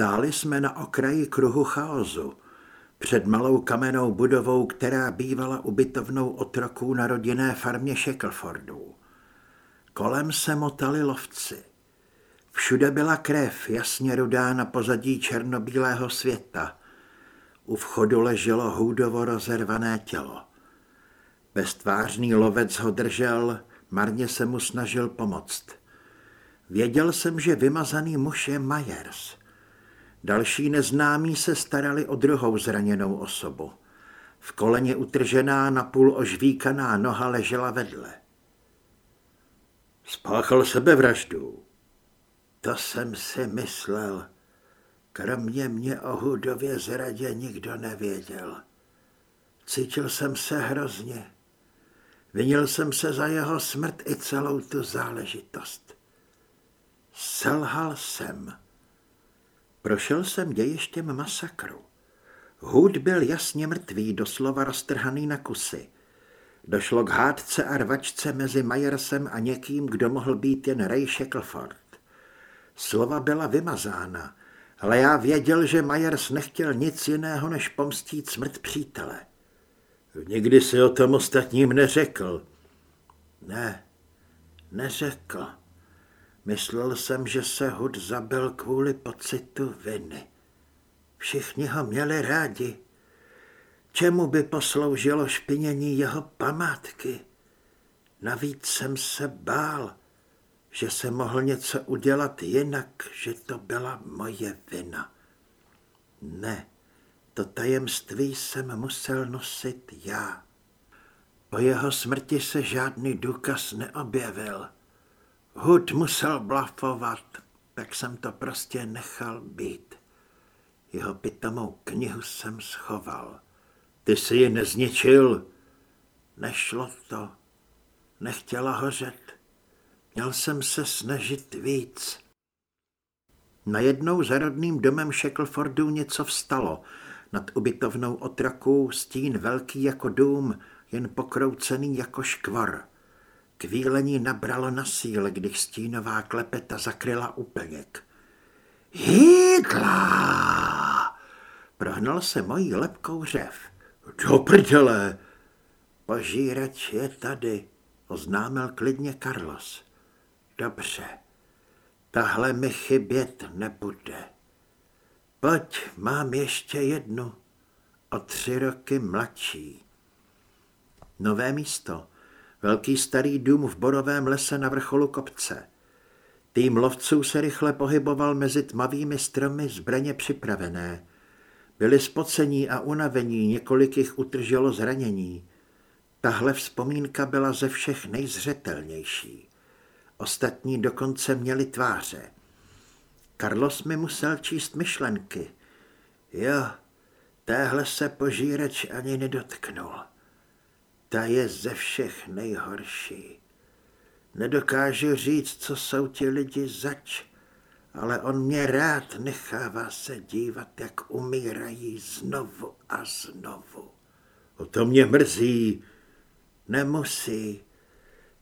Stáli jsme na okraji kruhu chaosu, před malou kamennou budovou, která bývala ubytovnou otroků na rodinné farmě Shacklefordů. Kolem se motali lovci. Všude byla krev, jasně rudá na pozadí černobílého světa. U vchodu leželo hůdovo rozervané tělo. Beztvářný lovec ho držel, marně se mu snažil pomoct. Věděl jsem, že vymazaný muž je Myers. Další neznámí se starali o druhou zraněnou osobu. V koleně utržená, napůl ožvíkaná noha ležela vedle. Spáchal sebevraždu. To jsem si myslel. Kromě mě o Hudově zradě nikdo nevěděl. Cítil jsem se hrozně. Vinil jsem se za jeho smrt i celou tu záležitost. Selhal jsem. Prošel jsem dějištěm masakru. Hud byl jasně mrtvý, doslova roztrhaný na kusy. Došlo k hádce a rvačce mezi Majersem a někým, kdo mohl být jen Ray Shackleford. Slova byla vymazána, ale já věděl, že Majers nechtěl nic jiného, než pomstít smrt přítele. Nikdy si o tom ostatním neřekl. Ne, neřekl. Myslel jsem, že se Hud zabil kvůli pocitu viny. Všichni ho měli rádi. Čemu by posloužilo špinění jeho památky? Navíc jsem se bál, že se mohl něco udělat jinak, že to byla moje vina. Ne, to tajemství jsem musel nosit já. Po jeho smrti se žádný důkaz neobjevil. Hud musel blafovat, tak jsem to prostě nechal být. Jeho pitomou knihu jsem schoval. Ty si ji nezničil. Nešlo to. Nechtěla hořet. Měl jsem se snažit víc. Najednou za rodným domem Shacklefordu něco vstalo. Nad ubytovnou otrakou stín velký jako dům, jen pokroucený jako škvor. Kvílení nabralo na síle, když stínová klepeta zakryla úplněk. Hýdla! Prohnal se mojí lepkou řev. Do prdele! Požírač je tady, oznámil klidně Carlos. Dobře, tahle mi chybět nebude. Pojď, mám ještě jednu, o tři roky mladší. Nové místo, velký starý dům v borovém lese na vrcholu kopce. Tým lovců se rychle pohyboval mezi tmavými stromy zbraně připravené. Byli spocení a unavení, několik jich utrželo zranění. Tahle vzpomínka byla ze všech nejzřetelnější. Ostatní dokonce měli tváře. Carlos mi musel číst myšlenky. Jo, téhle se požíreč ani nedotknul. Ta je ze všech nejhorší. Nedokážu říct, co jsou ti lidi zač, ale on mě rád nechává se dívat, jak umírají znovu a znovu. O to mě mrzí. Nemusí.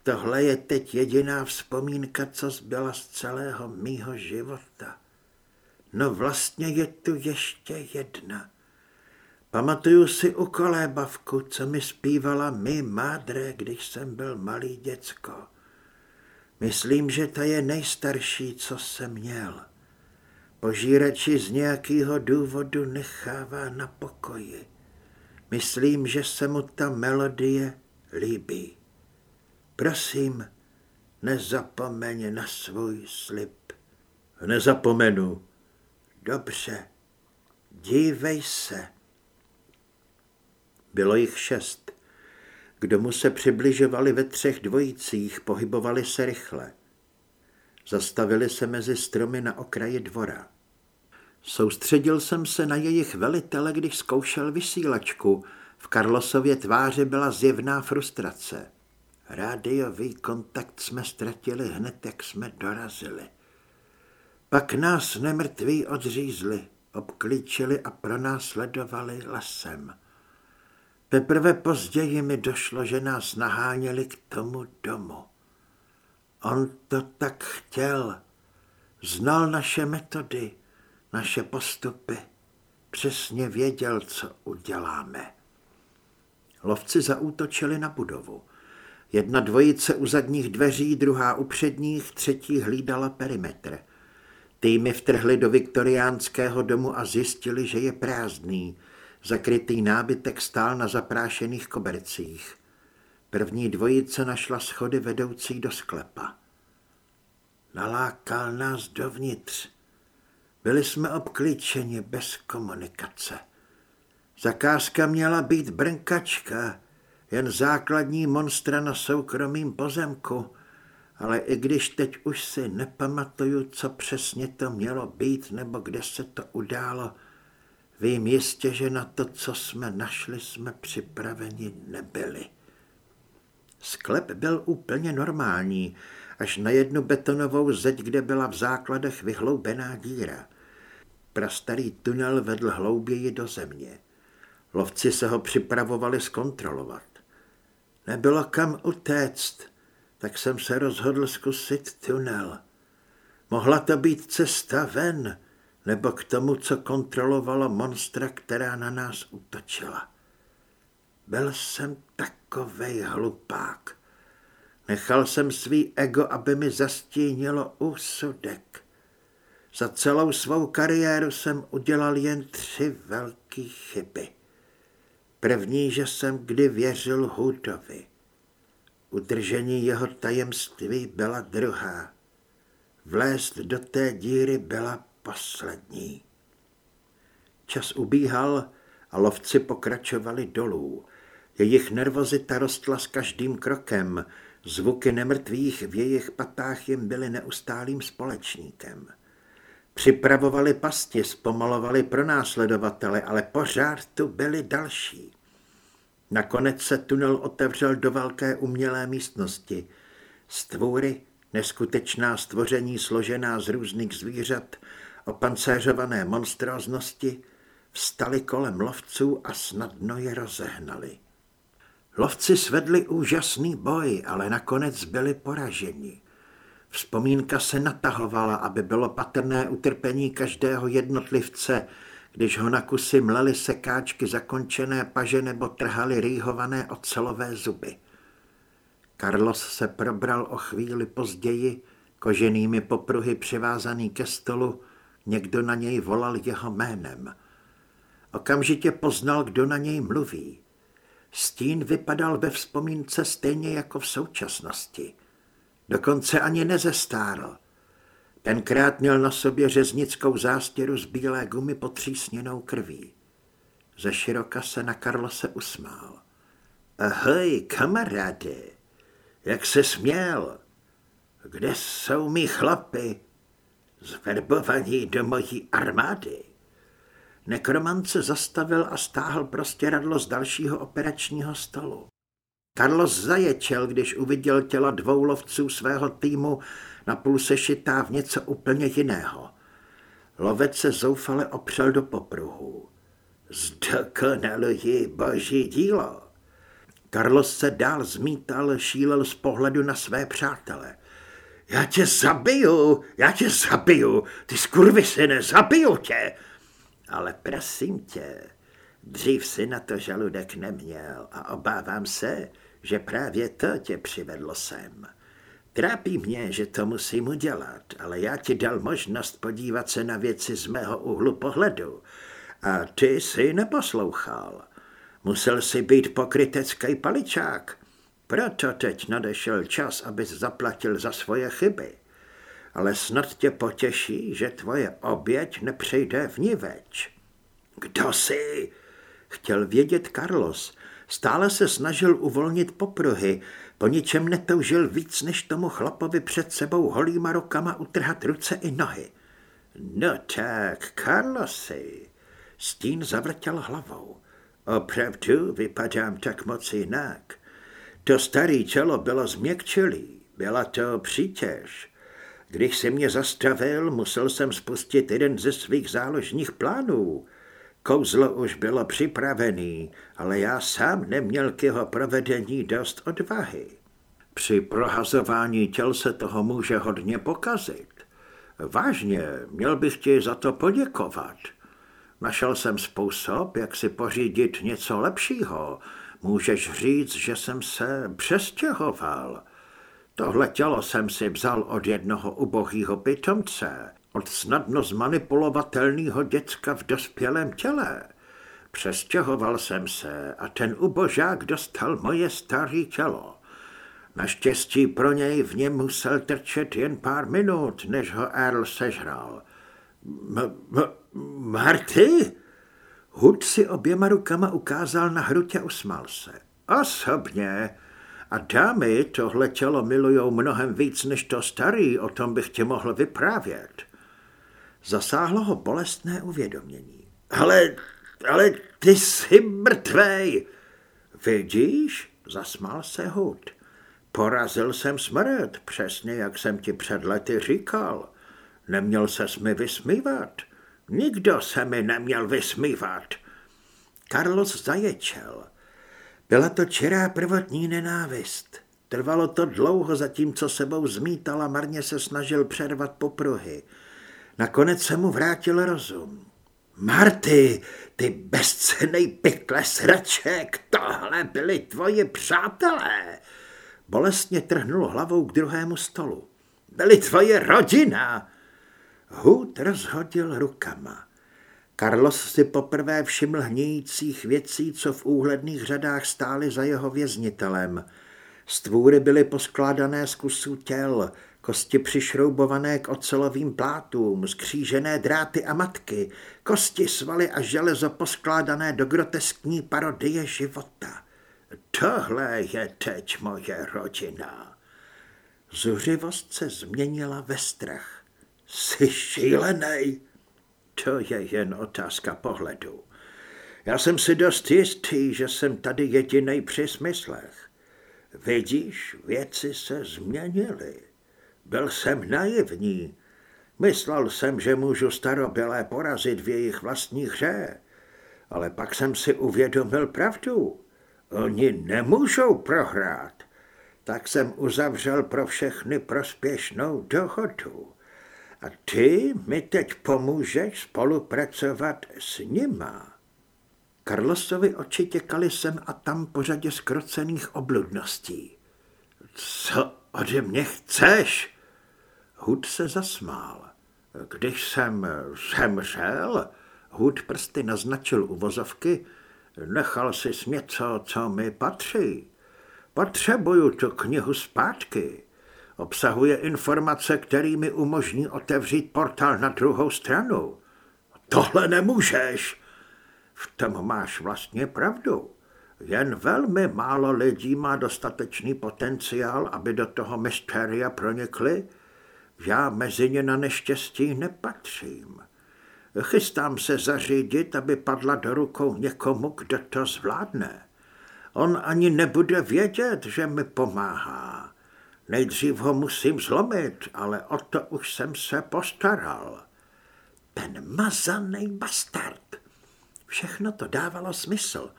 Tohle je teď jediná vzpomínka, co zbyla z celého mýho života. No vlastně je tu ještě jedna. Pamatuju si u kolébavku, co mi zpívala mi mádre, když jsem byl malý děcko. Myslím, že ta je nejstarší, co jsem měl. Požírači z nějakého důvodu nechává na pokoji. Myslím, že se mu ta melodie líbí. Prosím, nezapomeň na svůj slib. Nezapomenu. Dobře, dívej se. Bylo jich šest. K domu se přibližovali ve třech dvojicích, pohybovali se rychle. Zastavili se mezi stromy na okraji dvora. Soustředil jsem se na jejich velitele, když zkoušel vysílačku. V Karlosově tváři byla zjevná frustrace. Rádiový kontakt jsme ztratili hned, jak jsme dorazili. Pak nás nemrtví odřízli, obklíčili a pronásledovali lesem. Teprve později mi došlo, že nás naháněli k tomu domu. On to tak chtěl. Znal naše metody. naše postupy. Přesně věděl, co uděláme. Lovci zaútočili na budovu. Jedna dvojice u zadních dveří, druhá u předních, třetí hlídala perimetr. Týmy vtrhly do viktoriánského domu a zjistili, že je prázdný. Zakrytý nábytek stál na zaprášených kobercích. První dvojice našla schody vedoucí do sklepa. Nalákal nás dovnitř. Byli jsme obklíčeni bez komunikace. Zakázka měla být brnkačka, jen základní monstra na soukromým pozemku, ale i když teď už si nepamatuju, co přesně to mělo být nebo kde se to událo, vím jistě, že na to, co jsme našli, jsme připraveni nebyli. Sklep byl úplně normální, až na jednu betonovou zeď, kde byla v základech vyhloubená díra. Prastarý tunel vedl hlouběji do země. Lovci se ho připravovali zkontrolovat. Nebylo kam utéct, tak jsem se rozhodl zkusit tunel. Mohla to být cesta ven, nebo k tomu, co kontrolovalo monstra, která na nás útočila. Byl jsem takovej hlupák. Nechal jsem svý ego, aby mi zastínilo úsudek. Za celou svou kariéru jsem udělal jen tři velké chyby. První, že jsem kdy věřil Hudovi. Udržení jeho tajemství byla druhá. Vlézt do té díry byla poslední. Čas ubíhal a lovci pokračovali dolů. Jejich nervozita rostla s každým krokem, zvuky nemrtvých v jejich patách jim byly neustálým společníkem. Připravovali pasti, zpomalovali pro následovatele, ale pořád tu byli další. Nakonec se tunel otevřel do velké umělé místnosti. Stvůry, neskutečná stvoření složená z různých zvířat, opancéřované monstróznosti, vstali kolem lovců a snadno je rozehnali. Lovci svedli úžasný boj, ale nakonec byli poraženi. Vzpomínka se natahovala, aby bylo patrné utrpení každého jednotlivce, když ho na kusy mleli sekáčky zakončené paže nebo trhali rýhované ocelové zuby. Carlos se probral o chvíli později, koženými popruhy přivázaný ke stolu, někdo na něj volal jeho jménem. Okamžitě poznal, kdo na něj mluví. Stín vypadal ve vzpomínce stejně jako v současnosti. Dokonce ani nezestárl. Tenkrát měl na sobě řeznickou zástěru z bílé gumy potřísněnou krví. Ze široka se na se usmál. Ahoj, kamaráde, jak se směl? Kde jsou mý chlapy? Zverbovaní do mojí armády. Nekromant se zastavil a stáhl prostě radlo z dalšího operačního stolu. Carlos zaječel, když uviděl těla dvou lovců svého týmu napůl sešitá v něco úplně jiného. Lovec se zoufale opřel do popruhu. Zdokonaluji boží dílo. Carlos se dál zmítal, šílel z pohledu na své přátele. Já tě zabiju, já tě zabiju, ty skurvisine, zabiju tě. Ale prosím tě, dřív si na to žaludek neměl a obávám se, že právě to tě přivedlo sem. Trápí mě, že to musím udělat, ale já ti dal možnost podívat se na věci z mého úhlu pohledu a ty si neposlouchal. Musel si být pokrytecký paličák. Proto teď nadešel čas, abys zaplatil za svoje chyby. Ale snad tě potěší, že tvoje oběť nepřejde v ní več. Kdo jsi? Chtěl vědět Carlos. Stále se snažil uvolnit popruhy, po ničem netoužil víc, než tomu chlapovi před sebou holýma rukama utrhat ruce i nohy. No tak, Carlosi, Stín zavrtěl hlavou. Opravdu vypadám tak moc jinak. To staré tělo bylo změkčilý, byla to přítěž. Když si mě zastavil, musel jsem spustit jeden ze svých záložních plánů. Kouzlo už bylo připravený, ale já sám neměl k jeho provedení dost odvahy. Při prohazování těl se toho může hodně pokazit. Vážně, měl bych ti za to poděkovat. Našel jsem způsob, jak si pořídit něco lepšího. Můžeš říct, že jsem se přestěhoval. Tohle tělo jsem si vzal od jednoho ubohýho pitomce, od snadno zmanipulovatelného děcka v dospělém těle. Přestěhoval jsem se a ten ubožák dostal moje staré tělo. Naštěstí pro něj v něm musel trčet jen pár minut, než ho Earl sežral. M- m- Marty? Hud si oběma rukama ukázal na hrutě a usmál se. Osobně. A dámy tohle tělo milujou mnohem víc než to starý, o tom bych ti mohl vyprávět. Zasáhlo ho bolestné uvědomění. Ale, ale ty jsi mrtvej. Vidíš? Zasmál se Hud. Porazil jsem smrt, přesně jak jsem ti před lety říkal. Neměl se mi vysmívat. Nikdo se mi neměl vysmívat. Carlos zaječel. Byla to čirá prvotní nenávist. Trvalo to dlouho, zatímco sebou zmítala, marně se snažil přervat popruhy. Nakonec se mu vrátil rozum. Marty, ty bezcenej pikle sraček, tohle byli tvoji přátelé. Bolestně trhnul hlavou k druhému stolu. Byli tvoje rodina. Hud rozhodil rukama. Carlos si poprvé všiml hnějících věcí, co v úhledných řadách stály za jeho věznitelem. Stvůry byly poskládané z kusů těl, kosti přišroubované k ocelovým plátům, skřížené dráty a matky, kosti, svaly a železo poskládané do groteskní parodie života. Tohle je teď moje rodina. Zuřivost se změnila ve strach. Jsi šílenej? To je jen otázka pohledu. Já jsem si dost jistý, že jsem tady jediný při smyslech. Vidíš, věci se změnily. Byl jsem naivní. Myslel jsem, že můžu starobělé porazit v jejich vlastní hře. Ale pak jsem si uvědomil pravdu. Oni nemůžou prohrát. Tak jsem uzavřel pro všechny prospěšnou dohodu. A ty mi teď pomůžeš spolupracovat s nima. Karlosovi oči těkaly sem a tam po řadě skrocených obludností. Co ode mě chceš? Hud se zasmál. Když jsem zemřel, Hud prsty naznačil u vozovky, nechal si něco, co mi patří. Potřebuju tu knihu zpátky. Obsahuje informace, které mi umožní otevřít portál na druhou stranu. Tohle nemůžeš. V tom máš vlastně pravdu. Jen velmi málo lidí má dostatečný potenciál, aby do toho mystéria pronikli. Já mezi ně na neštěstí nepatřím. Chystám se zařídit, aby padla do rukou někomu, kdo to zvládne. On ani nebude vědět, že mi pomáhá. Nejdřív ho musím zlomit, ale o to už jsem se postaral. Ten mazaný bastard. Všechno to dávalo smysl.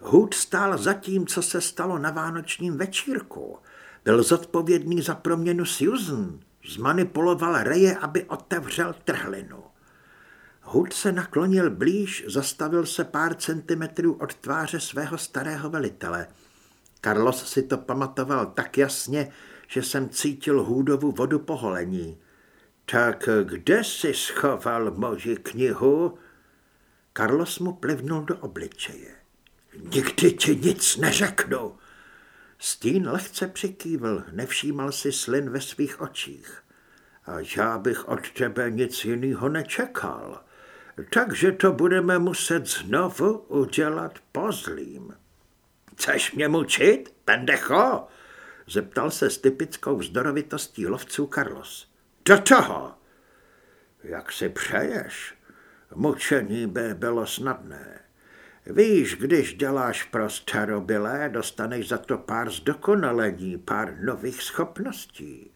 Hood stál za tím, co se stalo na vánočním večírku. Byl zodpovědný za proměnu Susan. Zmanipuloval Reje, aby otevřel trhlinu. Hood se naklonil blíž, zastavil se pár centimetrů od tváře svého starého velitele. Carlos si to pamatoval tak jasně, že jsem cítil hůdovu vodu poholení. Tak kde jsi schoval moji knihu? Carlos mu plivnul do obličeje. Nikdy ti nic neřeknu. Stín lehce přikývl, nevšímal si slin ve svých očích. A já bych od tebe nic jiného nečekal takže to budeme muset znovu udělat pozlým. Chceš mě mučit, pendecho? Zeptal se s typickou vzdorovitostí lovců Carlos. Do toho! Jak si přeješ? Mučení by bylo snadné. Víš, když děláš pro starobylé, dostaneš za to pár zdokonalení, pár nových schopností.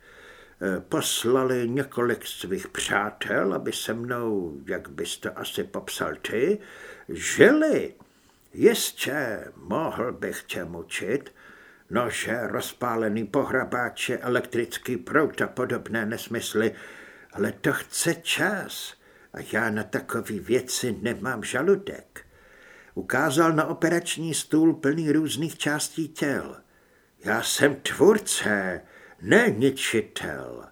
Eh, poslali několik svých přátel, aby se mnou, jak bys to asi popsal ty, žili. Jistě, mohl bych tě mučit, nože, rozpálený pohrabáče, elektrický prout a podobné nesmysly, ale to chce čas a já na takové věci nemám žaludek. Ukázal na operační stůl plný různých částí těl. Já jsem tvůrce, ne ničitel.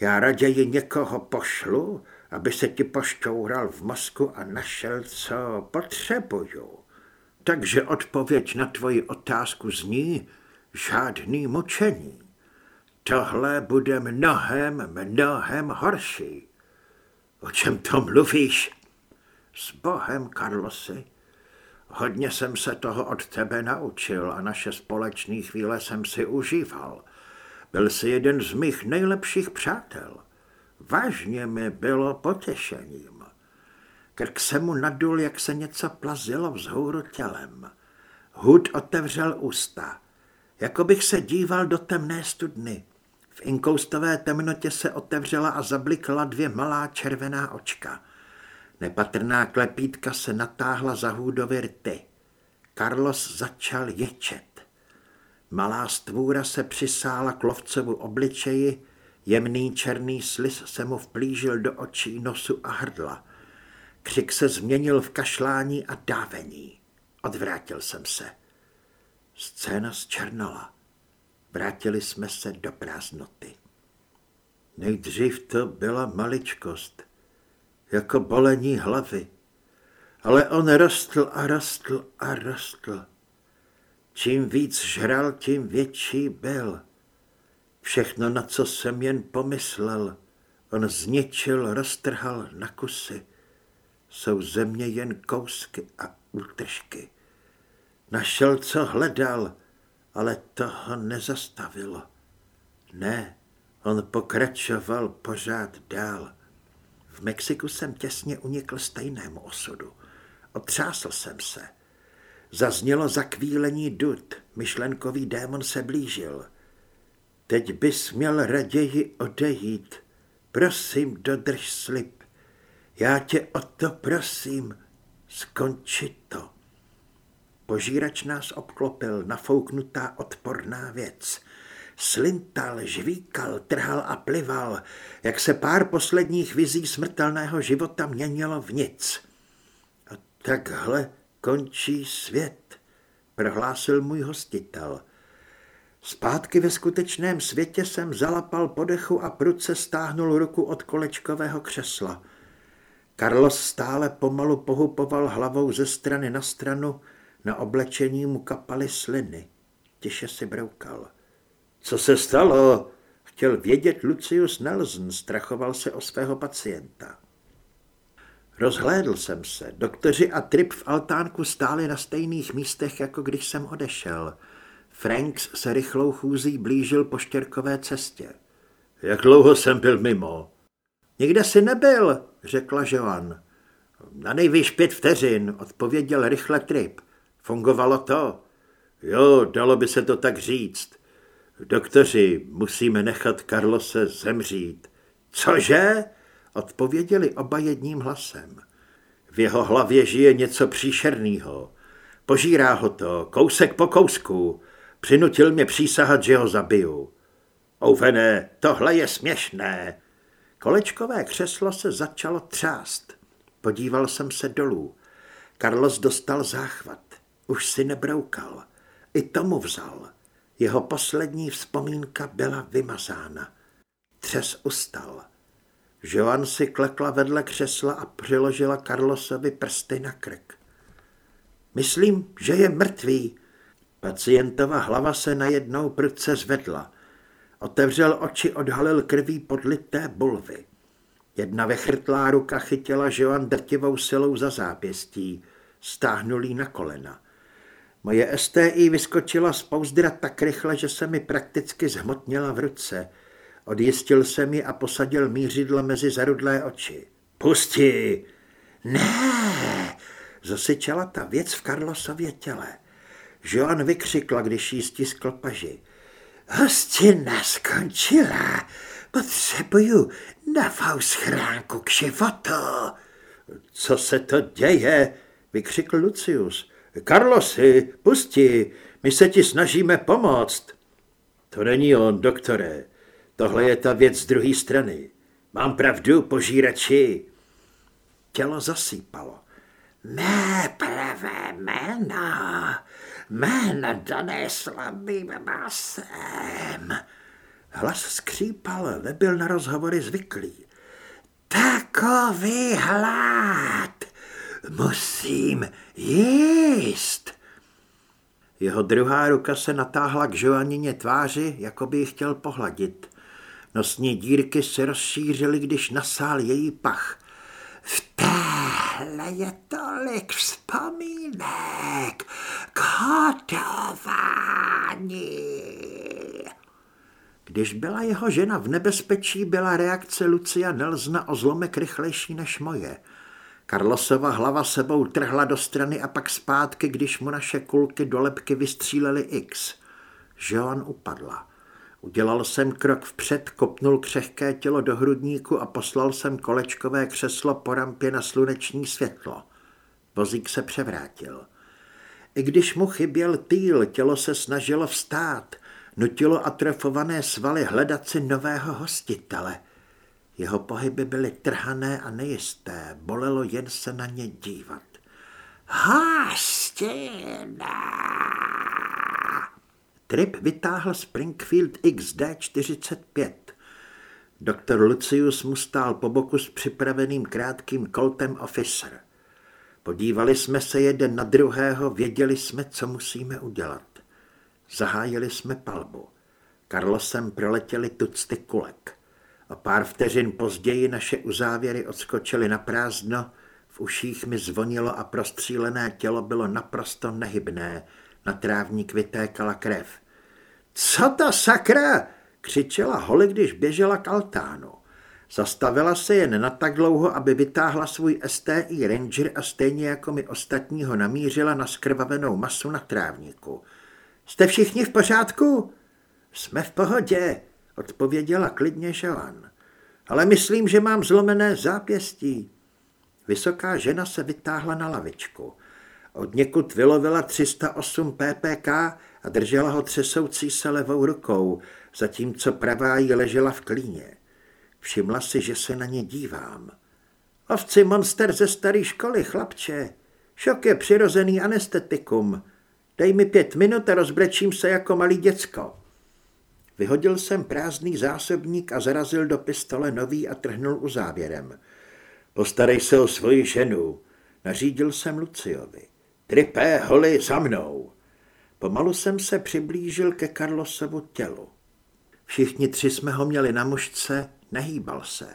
Já raději někoho pošlu, aby se ti pošťoural v mozku a našel, co potřebuju. Takže odpověď na tvoji otázku zní žádný mučení. Tohle bude mnohem, mnohem horší. O čem to mluvíš? S Bohem, Carlosi. Hodně jsem se toho od tebe naučil a naše společné chvíle jsem si užíval. Byl jsi jeden z mých nejlepších přátel. Vážně mi bylo potěšením. Krk se mu nadul, jak se něco plazilo vzhůru tělem. Hud otevřel ústa. Jako bych se díval do temné studny. V inkoustové temnotě se otevřela a zablikla dvě malá červená očka. Nepatrná klepítka se natáhla za hůdovy rty. Carlos začal ječet. Malá stvůra se přisála k lovcovu obličeji, jemný černý slis se mu vplížil do očí, nosu a hrdla. Křik se změnil v kašlání a dávení. Odvrátil jsem se. Scéna zčernala. Vrátili jsme se do prázdnoty. Nejdřív to byla maličkost, jako bolení hlavy. Ale on rostl a rostl a rostl. Čím víc žral, tím větší byl. Všechno, na co jsem jen pomyslel, on zničil, roztrhal na kusy. Jsou země jen kousky a útržky. Našel, co hledal, ale toho nezastavilo. Ne, on pokračoval pořád dál. V Mexiku jsem těsně unikl stejnému osudu. Otřásl jsem se. Zaznělo zakvílení dud, myšlenkový démon se blížil. Teď bys měl raději odejít. Prosím, dodrž slib. Já tě o to prosím, skonči to. Požírač nás obklopil, nafouknutá odporná věc. Slintal, žvíkal, trhal a plival, jak se pár posledních vizí smrtelného života měnilo v nic. A takhle končí svět, prohlásil můj hostitel. Zpátky ve skutečném světě jsem zalapal podechu a pruce stáhnul ruku od kolečkového křesla. Carlos stále pomalu pohupoval hlavou ze strany na stranu, na oblečení mu kapaly sliny. Tiše si broukal. Co se stalo? Chtěl vědět Lucius Nelson, strachoval se o svého pacienta. Rozhlédl jsem se. Doktoři a Trip v altánku stáli na stejných místech, jako když jsem odešel. Franks se rychlou chůzí blížil po štěrkové cestě. Jak dlouho jsem byl mimo? Nikde si nebyl, řekla Joan. Na nejvýš pět vteřin, odpověděl rychle Trip. Fungovalo to? Jo, dalo by se to tak říct. Doktoři, musíme nechat Karlose zemřít. Cože? Odpověděli oba jedním hlasem. V jeho hlavě žije něco příšerného. Požírá ho to, kousek po kousku. Přinutil mě přísahat, že ho zabiju. Ouvene, tohle je směšné. Kolečkové křeslo se začalo třást. Podíval jsem se dolů. Carlos dostal záchvat. Už si nebroukal. I tomu vzal. Jeho poslední vzpomínka byla vymazána. Třes ustal. Joan si klekla vedle křesla a přiložila Carlosovi prsty na krk. Myslím, že je mrtvý. Pacientova hlava se najednou prudce zvedla. Otevřel oči, odhalil krví podlité bulvy. Jedna vechrtlá ruka chytila Joan drtivou silou za zápěstí. Stáhnul na kolena. Moje STI vyskočila z pouzdra tak rychle, že se mi prakticky zhmotnila v ruce. Odjistil jsem ji a posadil mířidlo mezi zarudlé oči. Pusti! Ne! Zasyčela ta věc v Karlosově těle. Joan vykřikla, když jí stiskl paži. Hostina skončila. Potřebuju novou schránku k životu. Co se to děje? vykřikl Lucius. Karlosi, pusti, my se ti snažíme pomoct. To není on, doktore. Tohle je ta věc z druhé strany. Mám pravdu, požírači. Tělo zasýpalo. Mé pravé jméno, jméno dané slabým masem. Hlas skřípal, nebyl na rozhovory zvyklý. Takový hlad, musím jíst. Jeho druhá ruka se natáhla k Joanině tváři, jako by ji chtěl pohladit. Nosní dírky se rozšířily, když nasál její pach. V téhle je tolik vzpomínek k hodování. Když byla jeho žena v nebezpečí, byla reakce Lucia Nelsona o zlomek rychlejší než moje. Karlosova hlava sebou trhla do strany a pak zpátky, když mu naše kulky do lepky vystřílely X. Joan upadla. Udělal jsem krok vpřed, kopnul křehké tělo do hrudníku a poslal jsem kolečkové křeslo po rampě na sluneční světlo. Vozík se převrátil. I když mu chyběl týl, tělo se snažilo vstát, nutilo atrofované svaly hledat si nového hostitele. Jeho pohyby byly trhané a nejisté, bolelo jen se na ně dívat. Hostina! Trip vytáhl Springfield XD-45. Doktor Lucius mu stál po boku s připraveným krátkým koltem officer. Podívali jsme se jeden na druhého, věděli jsme, co musíme udělat. Zahájili jsme palbu. Karlosem proletěli tucty kulek. O pár vteřin později naše uzávěry odskočily na prázdno, v uších mi zvonilo a prostřílené tělo bylo naprosto nehybné, na trávník vytékala krev. Co ta sakra? křičela Holly, když běžela k altánu. Zastavila se jen na tak dlouho, aby vytáhla svůj STI Ranger a stejně jako mi ostatního namířila na skrvavenou masu na trávníku. Jste všichni v pořádku? Jsme v pohodě, odpověděla klidně Joan. Ale myslím, že mám zlomené zápěstí. Vysoká žena se vytáhla na lavičku. Od někud vylovila 308 ppk a držela ho třesoucí se levou rukou, zatímco pravá jí ležela v klíně. Všimla si, že se na ně dívám. Ovci monster ze staré školy, chlapče. Šok je přirozený anestetikum. Dej mi pět minut a rozbrečím se jako malý děcko. Vyhodil jsem prázdný zásobník a zarazil do pistole nový a trhnul u závěrem. Postarej se o svoji ženu, nařídil jsem Luciovi. Tripé, holy, za mnou. Pomalu jsem se přiblížil ke Karlosovu tělu. Všichni tři jsme ho měli na mužce, nehýbal se.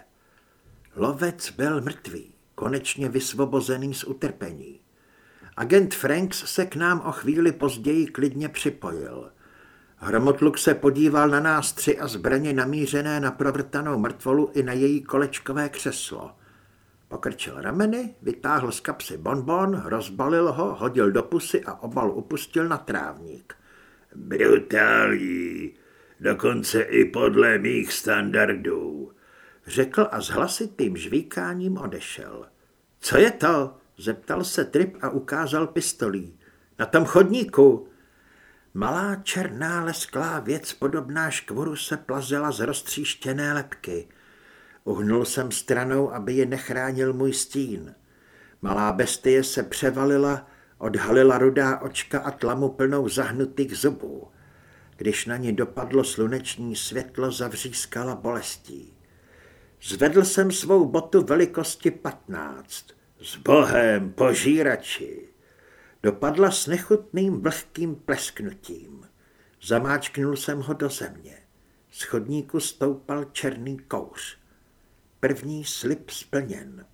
Lovec byl mrtvý, konečně vysvobozený z utrpení. Agent Franks se k nám o chvíli později klidně připojil. Hromotluk se podíval na nás tři a zbraně namířené na provrtanou mrtvolu i na její kolečkové křeslo. Pokrčil rameny, vytáhl z kapsy bonbon, rozbalil ho, hodil do pusy a obal upustil na trávník. Brutální, dokonce i podle mých standardů, řekl a s hlasitým žvíkáním odešel. Co je to? zeptal se Trip a ukázal pistolí. Na tom chodníku. Malá černá lesklá věc podobná škvoru se plazela z roztříštěné lepky. Uhnul jsem stranou, aby je nechránil můj stín. Malá bestie se převalila, odhalila rudá očka a tlamu plnou zahnutých zubů. Když na ní dopadlo sluneční světlo, zavřískala bolestí. Zvedl jsem svou botu velikosti patnáct. S bohem, požírači! Dopadla s nechutným vlhkým plesknutím. Zamáčknul jsem ho do země. Z chodníku stoupal černý kouř. První slib splněn.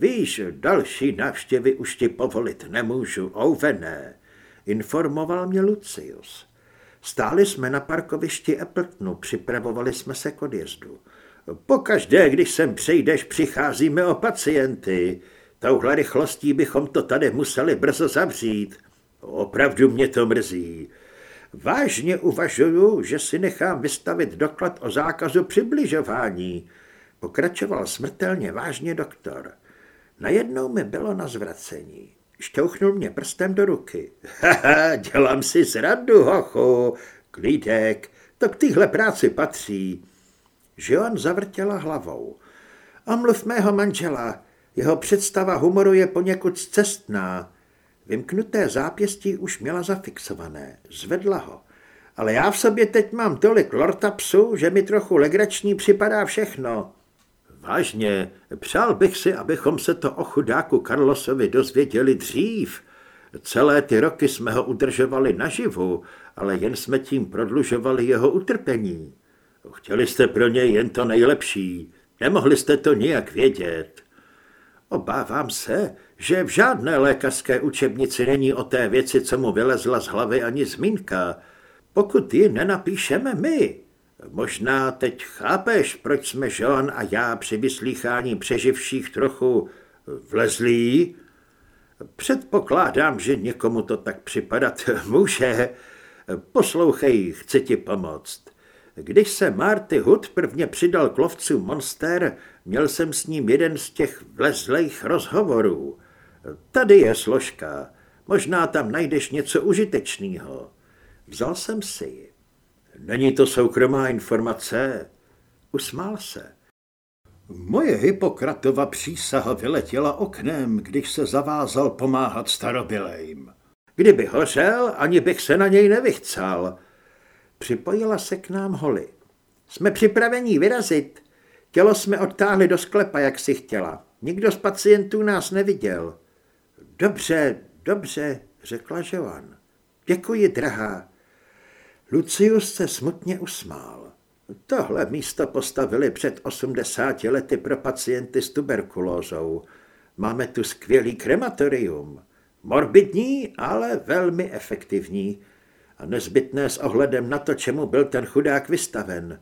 Víš, další návštěvy už ti povolit nemůžu, ouvené, informoval mě Lucius. Stáli jsme na parkovišti Appletonu, připravovali jsme se k odjezdu. Pokaždé, když sem přejdeš, přicházíme o pacienty. Touhle rychlostí bychom to tady museli brzo zavřít. Opravdu mě to mrzí. Vážně uvažuju, že si nechám vystavit doklad o zákazu přibližování. Pokračoval smrtelně vážně doktor. Najednou mi bylo na zvracení. Šťouchnul mě prstem do ruky. Haha, dělám si zradu, hochu. Klídek, to k téhle práci patří. Joan zavrtěla hlavou. Omluv mého manžela, jeho představa humoru je poněkud cestná. Vymknuté zápěstí už měla zafixované, zvedla ho. Ale já v sobě teď mám tolik lorta psu, že mi trochu legrační připadá všechno. Vážně, přál bych si, abychom se to o chudáku Carlosovi dozvěděli dřív. Celé ty roky jsme ho udržovali naživu, ale jen jsme tím prodlužovali jeho utrpení. Chtěli jste pro něj jen to nejlepší, nemohli jste to nijak vědět. Obávám se, že v žádné lékařské učebnici není o té věci, co mu vylezla z hlavy ani zmínka. Pokud ji nenapíšeme my, možná teď chápeš, proč jsme Jean a já při vyslýchání přeživších trochu vlezlí? Předpokládám, že někomu to tak připadat může. Poslouchej, chci ti pomoct. Když se Marty Hood prvně přidal k lovcům Monster, měl jsem s ním jeden z těch vlezlejch rozhovorů. Tady je složka. Možná tam najdeš něco užitečného. Vzal jsem si ji. Není to soukromá informace? Usmál se. Moje Hippokratova přísaha vyletěla oknem, když se zavázal pomáhat starobylejm. Kdyby hořel, ani bych se na něj nevychcal. Připojila se k nám Holly. Jsme připraveni vyrazit. Tělo jsme odtáhli do sklepa, jak si chtěla. Nikdo z pacientů nás neviděl. Dobře, dobře, řekla Joan. Děkuji, drahá. Lucius se smutně usmál. Tohle místo postavili před 80 lety pro pacienty s tuberkulózou. Máme tu skvělý krematorium. Morbidní, ale velmi efektivní a nezbytné s ohledem na to, čemu byl ten chudák vystaven.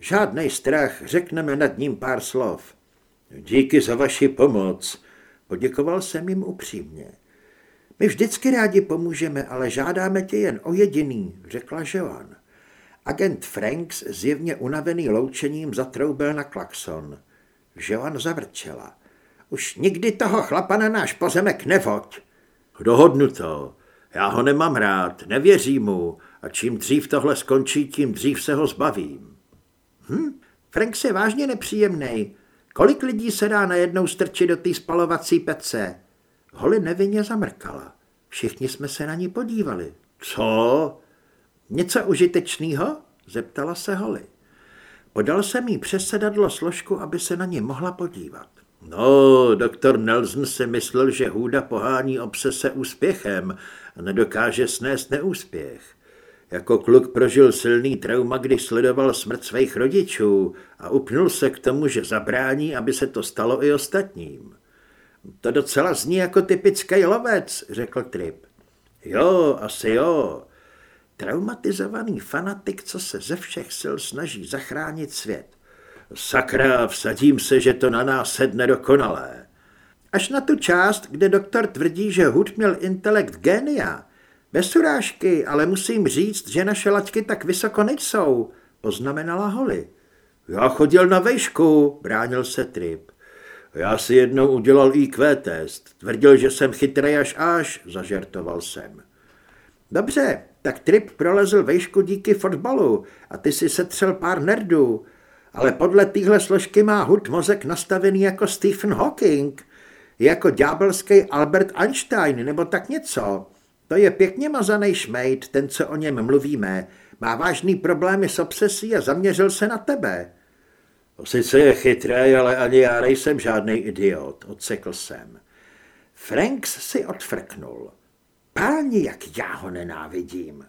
Žádnej strach, řekneme nad ním pár slov. Díky za vaši pomoc, poděkoval jsem jim upřímně. My vždycky rádi pomůžeme, ale žádáme tě jen o jediný, řekla Joan. Agent Franks, zjevně unavený loučením, zatroubil na klakson. Joan zavrčela. Už nikdy toho chlapa na náš pozemek nevoď. Dohodnuto. Já ho nemám rád, nevěřím mu a čím dřív tohle skončí, tím dřív se ho zbavím. Hm, Frank je vážně nepříjemný. Kolik lidí se dá najednou strčit do té spalovací pece? Holly nevinně zamrkala. Všichni jsme se na ní podívali. Co? Něco užitečného? Zeptala se Holly. Podal jsem jí přes sedadlo složku, aby se na ní mohla podívat. No, doktor Nelson si myslel, že hůda pohání obsese úspěchem a nedokáže snést neúspěch. Jako kluk prožil silný trauma, když sledoval smrt svých rodičů a upnul se k tomu, že zabrání, aby se to stalo i ostatním. To docela zní jako typický lovec, řekl Trip. Jo, asi jo. Traumatizovaný fanatik, co se ze všech sil snaží zachránit svět. Sakra, vsadím se, že to na nás sedne dokonalé. Až na tu část, kde doktor tvrdí, že Hud měl intelekt genia. Bez urážky, ale musím říct, že naše laťky tak vysoko nejsou, poznamenala Holly. Já chodil na vejšku, bránil se Trip. Já si jednou udělal IQ test. Tvrdil, že jsem chytrý až až, zažertoval jsem. Dobře, tak Trip prolezl vejšku díky fotbalu a ty si setřel pár nerdů, ale podle téhle složky má hud mozek nastavený jako Stephen Hawking jako ďábelský Albert Einstein nebo tak něco. To je pěkně mazaný šmejd, ten, co o něm mluvíme. Má vážný problémy s obsesí a zaměřil se na tebe. Sice je chytrý, ale ani já nejsem žádný idiot, odsekl jsem. Franks si odfrknul. Páni, jak já ho nenávidím.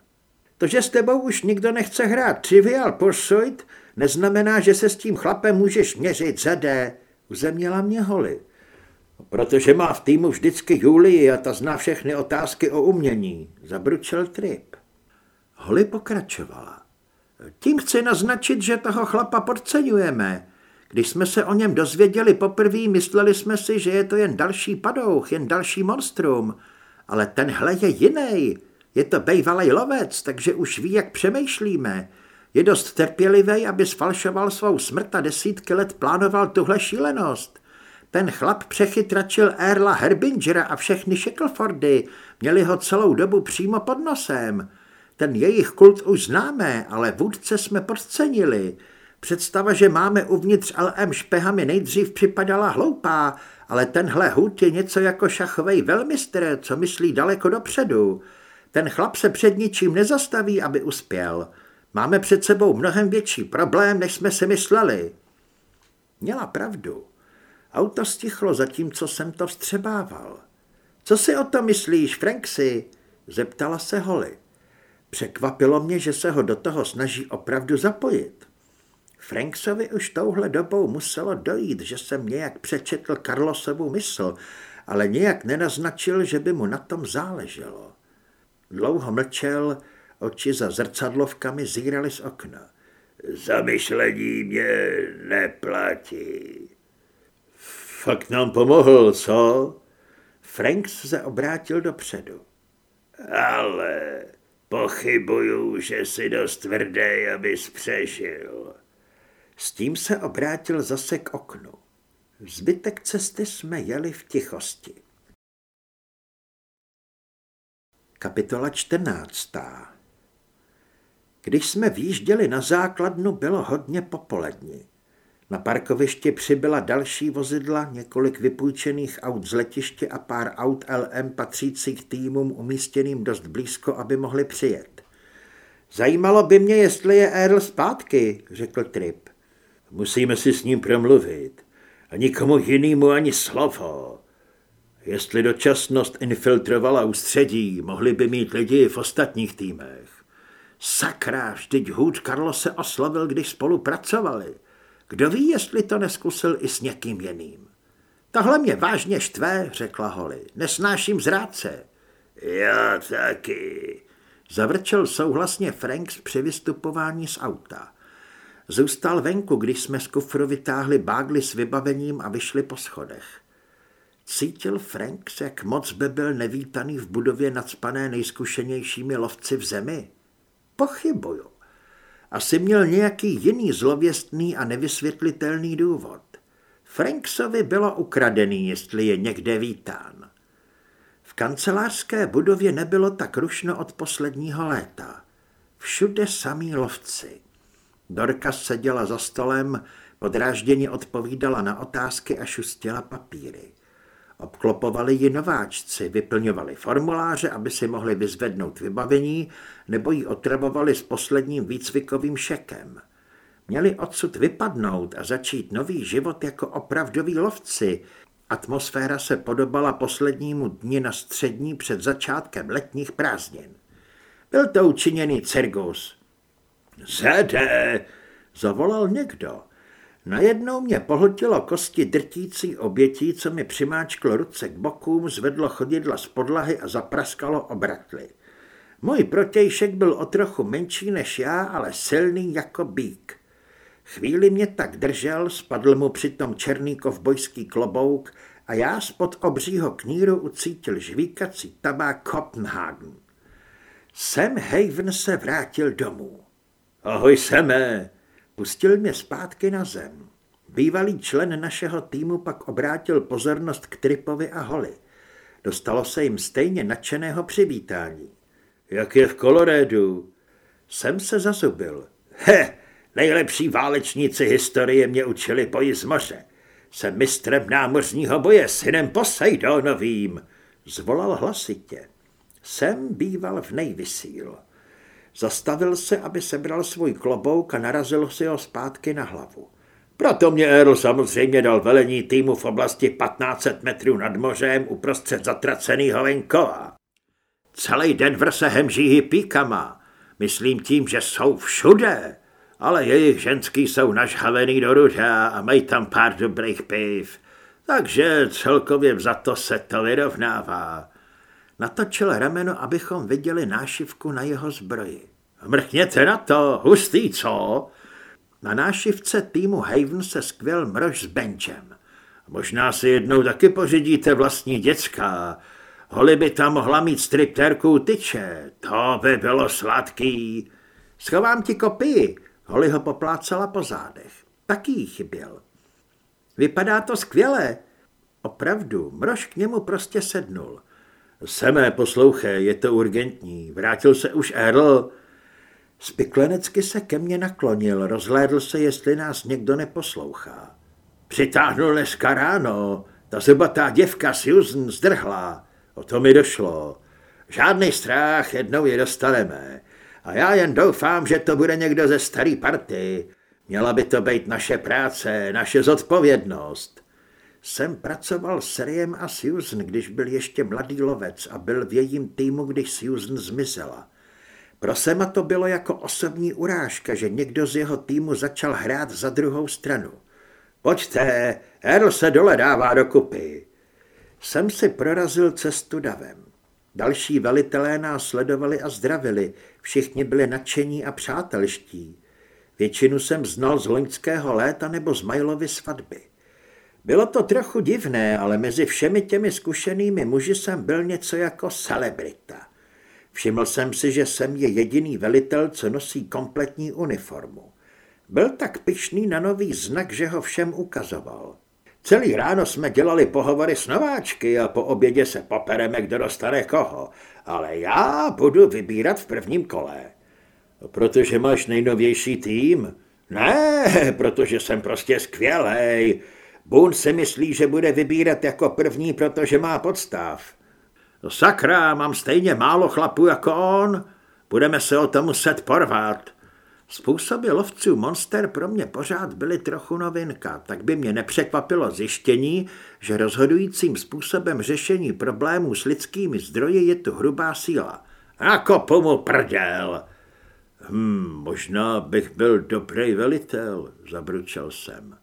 To, že s tebou už nikdo nechce hrát Trivial Pursuit, neznamená, že se s tím chlapem můžeš měřit zadé. Uzemněla mě holy. Protože má v týmu vždycky Julii a ta zná všechny otázky o umění, zabručel Trip. Holly pokračovala. Tím chci naznačit, že toho chlapa podceňujeme. Když jsme se o něm dozvěděli poprvé, mysleli jsme si, že je to jen další padouch, jen další monstrum. Ale tenhle je jiný. Je to bejvalej lovec, takže už ví, jak přemýšlíme. Je dost trpělivý, aby sfalšoval svou smrt a desítky let plánoval tuhle šílenost. Ten chlap přechytračil Erla Herbingera a všechny Shacklefordy. Měli ho celou dobu přímo pod nosem. Ten jejich kult už známe, ale vůdce jsme podcenili. Představa, že máme uvnitř LM špeha mi nejdřív připadala hloupá, ale tenhle hůd je něco jako šachovej velmistr, co myslí daleko dopředu. Ten chlap se před ničím nezastaví, aby uspěl. Máme před sebou mnohem větší problém, než jsme si mysleli. Měla pravdu. Auto stichlo zatímco jsem to vstřebával. Co si o to myslíš, Franksy? Zeptala se Holly. Překvapilo mě, že se ho do toho snaží opravdu zapojit. Franksovi už touhle dobou muselo dojít, že jsem nějak přečetl Carlosovu mysl, ale nějak nenaznačil, že by mu na tom záleželo. Dlouho mlčel, oči za zrcadlovkami zíraly z okna. Zamyšlení mě neplatí. Fakt nám pomohl, co? Franks se obrátil dopředu. Ale pochybuju, že si dost tvrdý, abys přežil. S tím se obrátil zase k oknu. Zbytek cesty jsme jeli v tichosti. Kapitola 14. Když jsme výjížděli na základnu, bylo hodně popolední. Na parkovišti přibyla další vozidla, několik vypůjčených aut z letiště a pár aut LM patřících týmům umístěným dost blízko, aby mohli přijet. Zajímalo by mě, jestli je Earl zpátky, řekl Trip. Musíme si s ním promluvit. A nikomu jinému ani slovo. Jestli dočasnost infiltrovala ústředí, mohli by mít lidi v ostatních týmech. Sakra, vždyť Hůd Karlo se oslovil, když spolupracovali. Kdo ví, jestli to neskusil i s někým jiným. Tohle mě vážně štve, řekla Holly. Nesnáším zrádce. Já taky. Zavrčel souhlasně Franks při vystupování z auta. Zůstal venku, když jsme z kufru vytáhli bágly s vybavením a vyšli po schodech. Cítil Franks, jak moc by byl nevítaný v budově nadspané nejzkušenějšími lovci v zemi? Pochybuju. Asi měl nějaký jiný zlověstný a nevysvětlitelný důvod. Franksovi bylo ukradený, jestli je někde vítán. V kancelářské budově nebylo tak rušno od posledního léta. Všude samý lovci. Dorka seděla za stolem, podrážděně odpovídala na otázky a šustila papíry. Obklopovali ji nováčci, vyplňovali formuláře, aby si mohli vyzvednout vybavení, nebo ji otravovali s posledním výcvikovým šekem. Měli odsud vypadnout a začít nový život jako opravdoví lovci. Atmosféra se podobala poslednímu dni na střední před začátkem letních prázdnin. Byl to učiněný cirkus. Zede, zavolal někdo. Najednou mě pohltilo kosti drtící obětí, co mi přimáčklo ruce k bokům, zvedlo chodidla z podlahy a zapraskalo obratly. Můj protějšek byl o trochu menší než já, ale silný jako bík. Chvíli mě tak držel, spadl mu přitom černý kovbojský klobouk a já spod obřího kníru ucítil žvíkací tabák Copenhagen. Sam Haven se vrátil domů. Ahoj, Seme, Pustil mě zpátky na zem. Bývalý člen našeho týmu pak obrátil pozornost k Tripovi a Holly. Dostalo se jim stejně nadšeného přivítání. Jak je v Kolorédu? Jsem se zazubil. He, nejlepší válečníci historie mě učili boji z moře. Jsem mistrem námořního boje, synem Poseidonovým, zvolal hlasitě. Jsem býval v nejvysíl. Zastavil se, aby sebral svůj klobouk a narazil si ho zpátky na hlavu. Proto mě Earl samozřejmě dal velení týmu v oblasti 1500 metrů nad mořem uprostřed zatraceného venkova. Celý den se hemží hippíkama. Myslím tím, že jsou všude, ale jejich ženský jsou nažhavený do ruda a mají tam pár dobrých piv. Takže celkově to se to vyrovnává. Natočil rameno, abychom viděli nášivku na jeho zbroji. Mrchněte na to, hustý, co? Na nášivce týmu Haven se skvěl mrož s benchem. Možná si jednou taky pořídíte vlastní děcka. Holi by tam mohla mít stripterku tyče. To by bylo sladký. Schovám ti kopii. Holi ho poplácala po zádech. Taky jí chyběl. Vypadá to skvěle. Opravdu, mrož k němu prostě sednul. Semé, poslouchej, je to urgentní. Vrátil se už Earl. Spiklenecky se ke mně naklonil, rozhlédl se, jestli nás někdo neposlouchá. Přitáhnul dneska ráno, ta zubatá děvka Susan zdrhla. O to mi došlo. Žádný strach, jednou je dostaneme. A já jen doufám, že to bude někdo ze starý party. Měla by to být naše práce, naše zodpovědnost. Jsem pracoval s Riem a Susan, když byl ještě mladý lovec a byl v jejím týmu, když Susan zmizela. Pro Sema to bylo jako osobní urážka, že někdo z jeho týmu začal hrát za druhou stranu. Pojďte, Earl se dole dává dokupy. Jsem si prorazil cestu davem. Další velitelé nás sledovali a zdravili, všichni byli nadšení a přátelští. Většinu jsem znal z loňského léta nebo z Majlovy svatby. Bylo to trochu divné, ale mezi všemi těmi zkušenými muži jsem byl něco jako celebrita. Všiml jsem si, že jsem je jediný velitel, co nosí kompletní uniformu. Byl tak pišný na nový znak, že ho všem ukazoval. Celý ráno jsme dělali pohovory s nováčky a po obědě se popereme, kdo dostane koho. Ale já budu vybírat v prvním kole. Protože máš nejnovější tým? Ne, protože jsem prostě skvělej. Boone si myslí, že bude vybírat jako první, protože má podstav. Sakra, mám stejně málo chlapů jako on. Budeme se o tom muset porvat. Způsoby lovců monster pro mě pořád byly trochu novinka, tak by mě nepřekvapilo zjištění, že rozhodujícím způsobem řešení problémů s lidskými zdroji je tu hrubá síla. Jako mu prděl! Hm, možná bych byl dobrý velitel, zabručel jsem.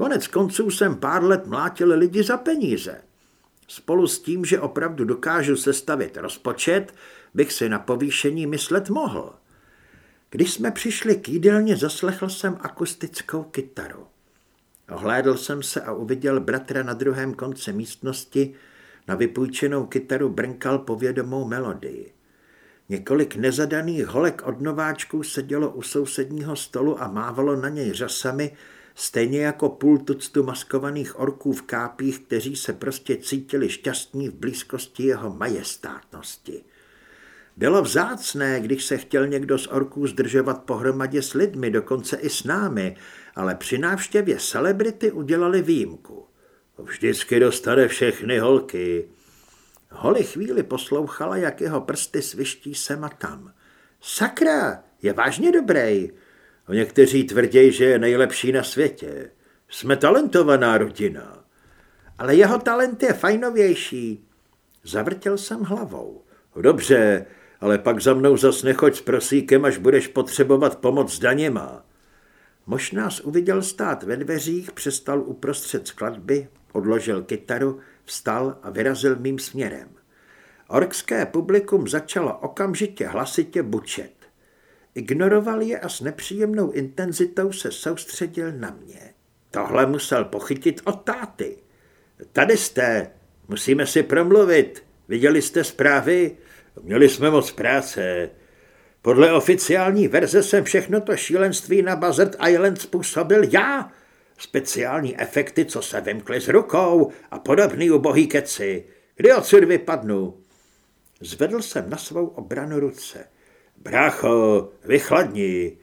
Konec konců jsem pár let mlátil lidi za peníze. Spolu s tím, že opravdu dokážu sestavit rozpočet, bych si na povýšení myslet mohl. Když jsme přišli k jídelně, zaslechl jsem akustickou kytaru. Ohlédl jsem se a uviděl bratra na druhém konci místnosti, na vypůjčenou kytaru brnkal povědomou melodii. Několik nezadaných holek od nováčků sedělo u sousedního stolu a mávalo na něj řasami, stejně jako půl tuctu maskovaných orků v kápích, kteří se prostě cítili šťastní v blízkosti jeho majestátnosti. Bylo vzácné, když se chtěl někdo z orků zdržovat pohromadě s lidmi, dokonce i s námi, ale při návštěvě celebrity udělali výjimku. Vždycky dostane všechny holky. Holly chvíli poslouchala, jak jeho prsty sviští sem a tam. Sakra, je vážně dobrý. Někteří tvrdí, že je nejlepší na světě. Jsme talentovaná rodina. Ale jeho talent je fajnovější. Zavrtěl jsem hlavou. Dobře, ale pak za mnou zas nechoď s prosíkem, až budeš potřebovat pomoc s daněma. Mož nás uviděl stát ve dveřích, přestal uprostřed skladby, odložil kytaru, vstal a vyrazil mým směrem. Orkské publikum začalo okamžitě hlasitě bučet. Ignoroval je a s nepříjemnou intenzitou se soustředil na mě. Tohle musel pochytit od táty. Tady jste, musíme si promluvit. Viděli jste zprávy? Měli jsme moc práce. Podle oficiální verze jsem všechno to šílenství na Buzzard Island způsobil já. Speciální efekty, co se vymkly z rukou a podobný ubohý keci. Kdy odsud vypadnu? Zvedl jsem na svou obranu ruce. Brácho, vychladni.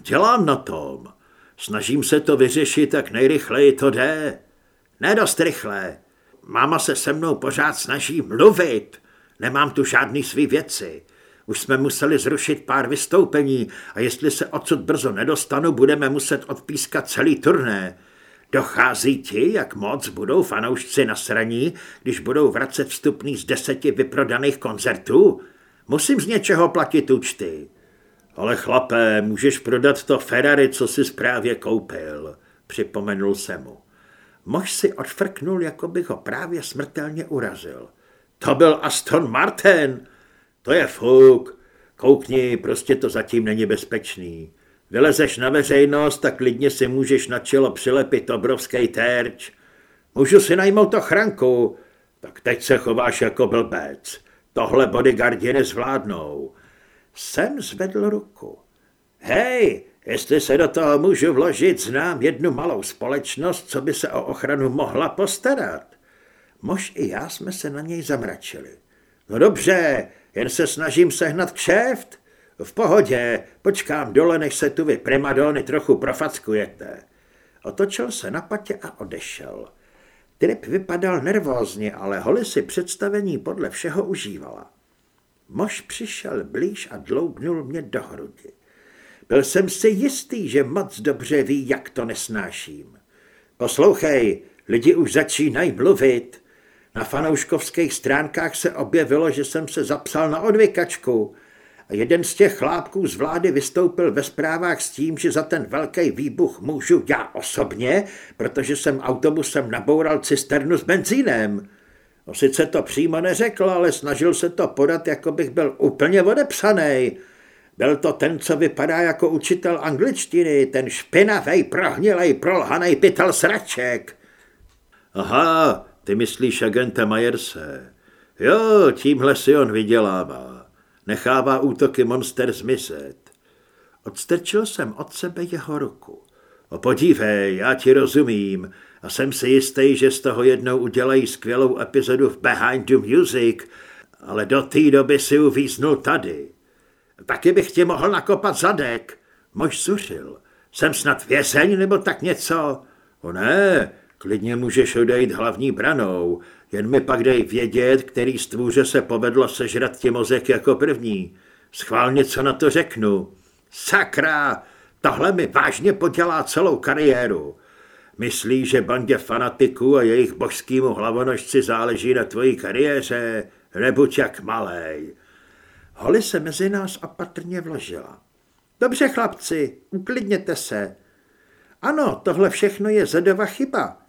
Dělám na tom. Snažím se to vyřešit, tak nejrychleji to jde. Nedost rychle. Máma se se mnou pořád snaží mluvit. Nemám tu žádný svý věci. Už jsme museli zrušit pár vystoupení a jestli se odsud brzo nedostanu, budeme muset odpískat celý turné. Dochází ti, jak moc budou fanoušci nasraní, když budou vracet vstupný z deseti vyprodaných koncertů? Musím z něčeho platit účty. Ale chlapé, můžeš prodat to Ferrari, co jsi právě koupil, připomenul se mu. Mož si odfrknul, jako bych ho právě smrtelně urazil. To byl Aston Martin. To je fuk. Koukni, prostě to zatím není bezpečný. Vylezeš na veřejnost, tak klidně si můžeš na čelo přilepit obrovský terč. Můžu si najmout ochranku. Tak teď se chováš jako blbec. Tohle bodyguardi nezvládnou. Jsem zvedl ruku. Hej, jestli se do toho můžu vložit, znám jednu malou společnost, co by se o ochranu mohla postarat. Mož i já jsme se na něj zamračili. No dobře, jen se snažím sehnat kšeft. V pohodě, počkám dole, než se tu vy primadony trochu profackujete. Otočil se na patě a odešel. Trip vypadal nervózně, ale Holly si představení podle všeho užívala. Mož přišel blíž a dlougnul mě do hrudi. Byl jsem si jistý, že moc dobře ví, jak to nesnáším. Poslouchej, lidi už začínají mluvit. Na fanouškovských stránkách se objevilo, že jsem se zapsal na odvykačku. A jeden z těch chlápků z vlády vystoupil ve zprávách s tím, že za ten velký výbuch můžu já osobně, protože jsem autobusem naboural cisternu s benzínem. No sice to přímo neřekl, ale snažil se to podat, jako bych byl úplně odepsaný. Byl to ten, co vypadá jako učitel angličtiny, ten špinavý, prohnilej, prolhanej pytel sraček. Aha, ty myslíš agenta Majerse. Jo, tímhle si on vydělává. Nechává útoky monster zmizet. Odstrčil jsem od sebe jeho ruku. O podívej, já ti rozumím a jsem si jistý, že z toho jednou udělají skvělou epizodu v Behind the Music, ale do té doby si uvíznul tady. Taky bych ti mohl nakopat zadek. Mož suřil. Jsem snad věseň nebo tak něco? O ne, klidně můžeš odejít hlavní branou, jen mi pak dej vědět, který stvůře se povedlo sežrat ti mozek jako první. Schválně, co na to řeknu. Sakra, tohle mi vážně podělá celou kariéru. Myslí, že bandě fanatiků a jejich božskýmu hlavonožci záleží na tvojí kariéře? Nebuď jak malej. Holly se mezi nás opatrně vložila. Dobře, chlapci, uklidněte se. Ano, tohle všechno je Zedova chyba.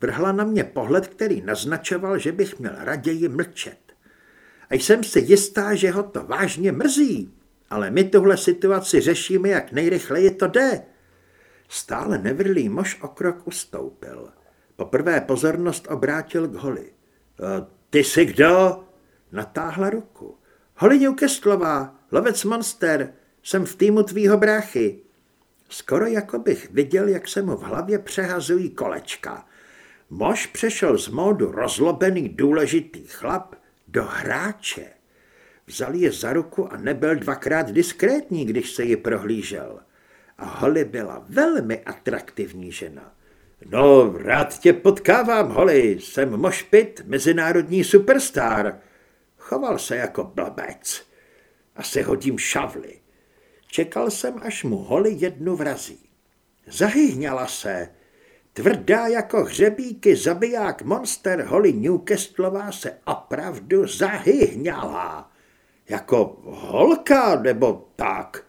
Vrhla na mě pohled, který naznačoval, že bych měl raději mlčet. A jsem si jistá, že ho to vážně mrzí, ale my tuhle situaci řešíme, jak nejrychleji to jde. Stále nevrlý mož o krok ustoupil. Poprvé pozornost obrátil k Holi. Ty jsi kdo? Natáhla ruku. Holly Newcastlová, lovec monster, jsem v týmu tvýho bráchy. Skoro jako bych viděl, jak se mu v hlavě přehazují kolečka. Mož přešel z módu rozlobený důležitý chlap do hráče. Vzal je za ruku a nebyl dvakrát diskrétní, když se ji prohlížel. A Holly byla velmi atraktivní žena. No, rád tě potkávám, Holly, jsem Mošpit, mezinárodní superstar. Choval se jako blbec. Asi hodím šavly. Čekal jsem, až mu Holly jednu vrazí. Zahyhňala se. Tvrdá jako hřebíky zabiják monster Holly Newcastlová se opravdu zahyhňala. Jako holka nebo tak.